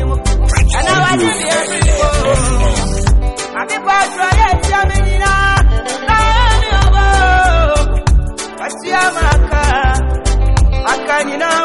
And I live here. I I it, know. I see a maca. I can't, know.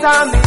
time